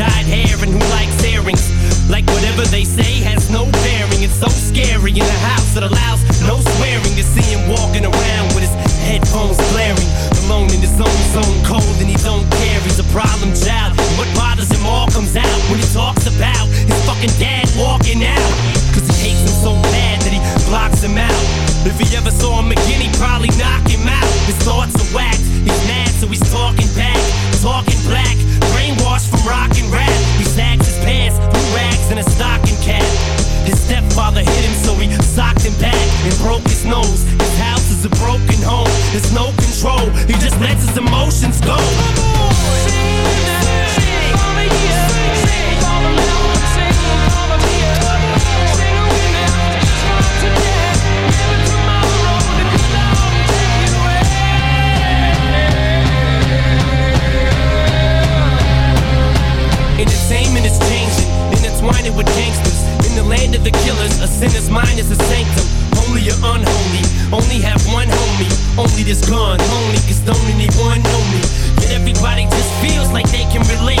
Dyed hair and who likes earrings. Like whatever they say has no bearing. It's so scary in a house that allows no swearing to see him walking around with his headphones blaring. Alone in his own zone, cold and he don't care. He's a problem child. What bothers him all comes out when he talks about his fucking dad walking out. Cause he hates him so bad that he blocks him out. If he ever saw him again, he'd probably knock him out. His thoughts are whacked. He's mad, so he's talking back, talking black. Brainwashed from rock and rap. He sags his pants, blue rags, and a stocking cap. His stepfather hit him, so he socked him back and broke his nose. His house is a broken home. There's no control. He just lets his emotions go. Entertainment is changing, intertwining with gangsters. In the land of the killers, a sinner's mind is a sanctum. Holy or unholy, only have one homie. Only this gun, only cause don't anyone know me. Yet everybody just feels like they can relate.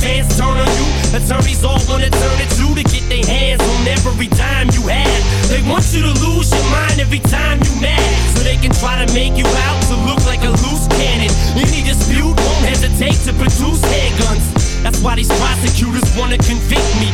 fans turn on you, attorneys all wanna turn it you to get their hands on every dime you have. They want you to lose your mind every time you mad, so they can try to make you out to look like a loose cannon. Any dispute won't hesitate to produce handguns. That's why these prosecutors wanna convict me.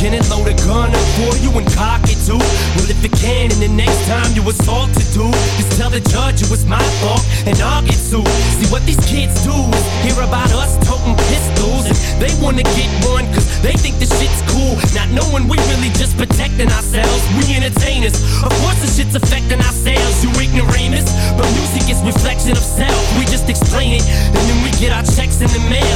Can it load a gun up for you and cock it too? Well, if it can, and the next time you assault a dude, just tell the judge it was my fault and I'll get sued. See what these kids do is hear about us toting pistols and they wanna get one cause they think the shit's cool. Not knowing we really just protecting ourselves, we entertainers. Of course, the shit's affecting ourselves, you ignoramus. But music is reflection of self, we just explain it and then we get our checks in the mail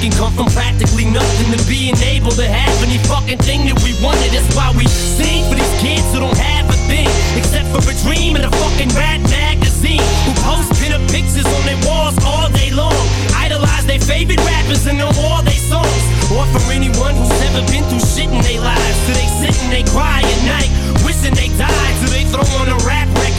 can come from practically nothing to being able to have any fucking thing that we wanted. That's why we sing for these kids who don't have a thing, except for a dream and a fucking rat magazine. Who post pinup pictures on their walls all day long. Idolize their favorite rappers and know all their songs. Or for anyone who's never been through shit in their lives. So they sit and they cry at night,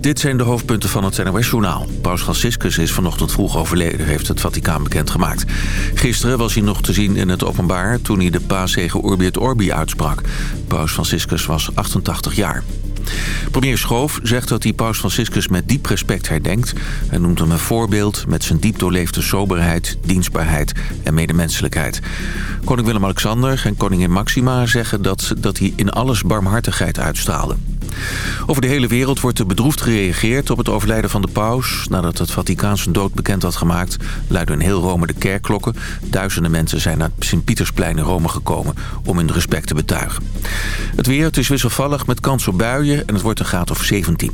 dit zijn de hoofdpunten van het NOS-journaal. Paus Franciscus is vanochtend vroeg overleden, heeft het Vaticaan bekendgemaakt. Gisteren was hij nog te zien in het openbaar toen hij de paas tegen et Orbi uitsprak. Paus Franciscus was 88 jaar. Premier Schoof zegt dat hij paus Franciscus met diep respect herdenkt. en noemt hem een voorbeeld met zijn diep doorleefde soberheid, dienstbaarheid en medemenselijkheid. Koning Willem-Alexander en koningin Maxima zeggen dat, dat hij in alles barmhartigheid uitstraalde. Over de hele wereld wordt er bedroefd gereageerd op het overlijden van de paus. Nadat het Vaticaan zijn dood bekend had gemaakt... luiden in heel Rome de kerkklokken. Duizenden mensen zijn naar Sint-Pietersplein in Rome gekomen... om hun respect te betuigen. Het weer, is wisselvallig met kans op buien... en het wordt een graad of 17.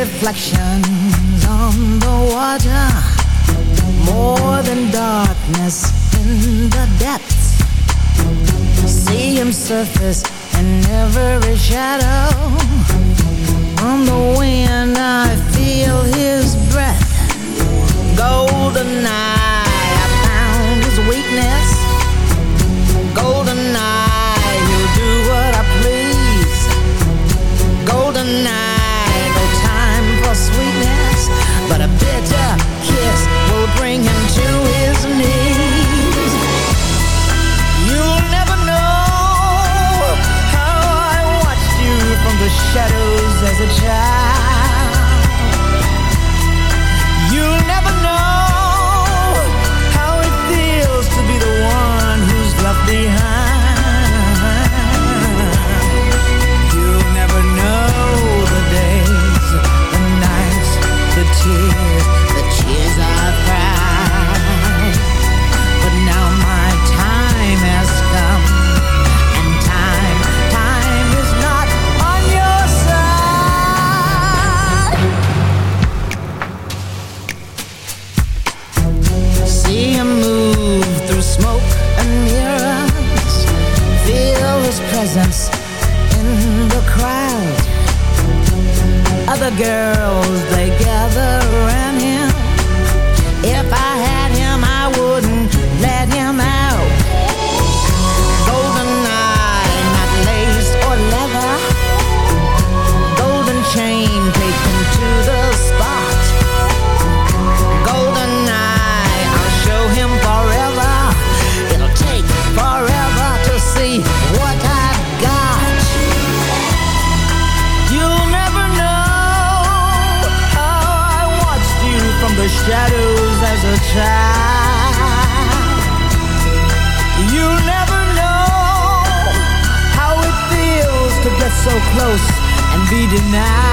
reflections on the water. More than darkness in the depths. See him surface in every shadow. On the wind I feel his breath. Golden eye, I found his weakness. child girls, they gather deny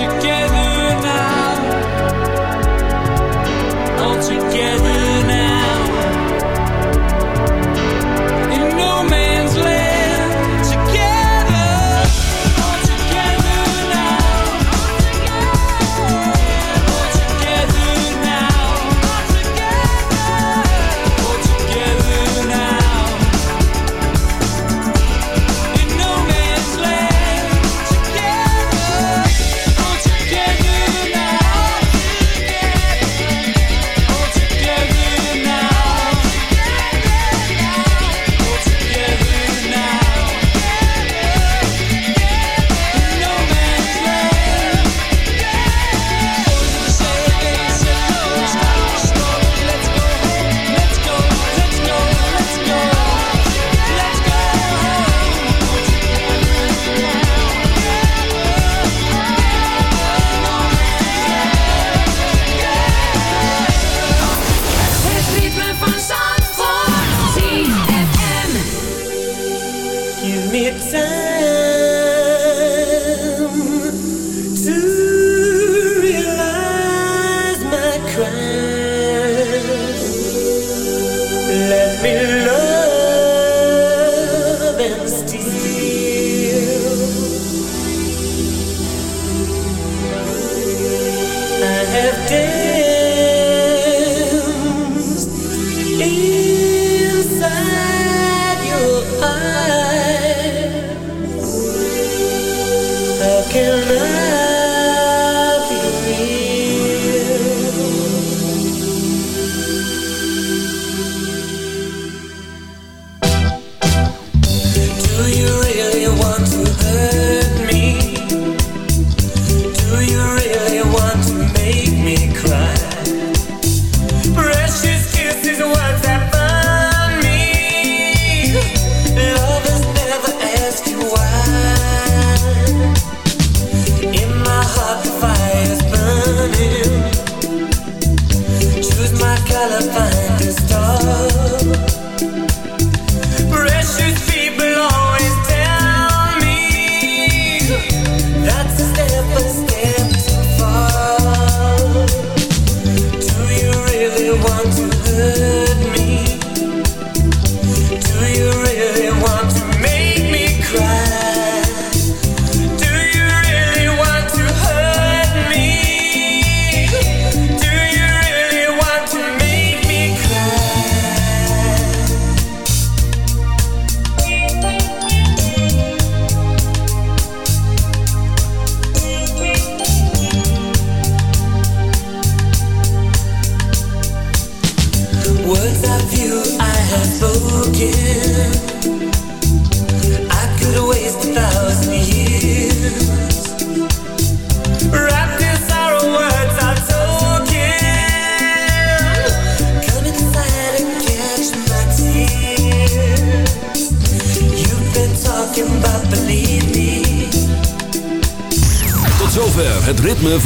you get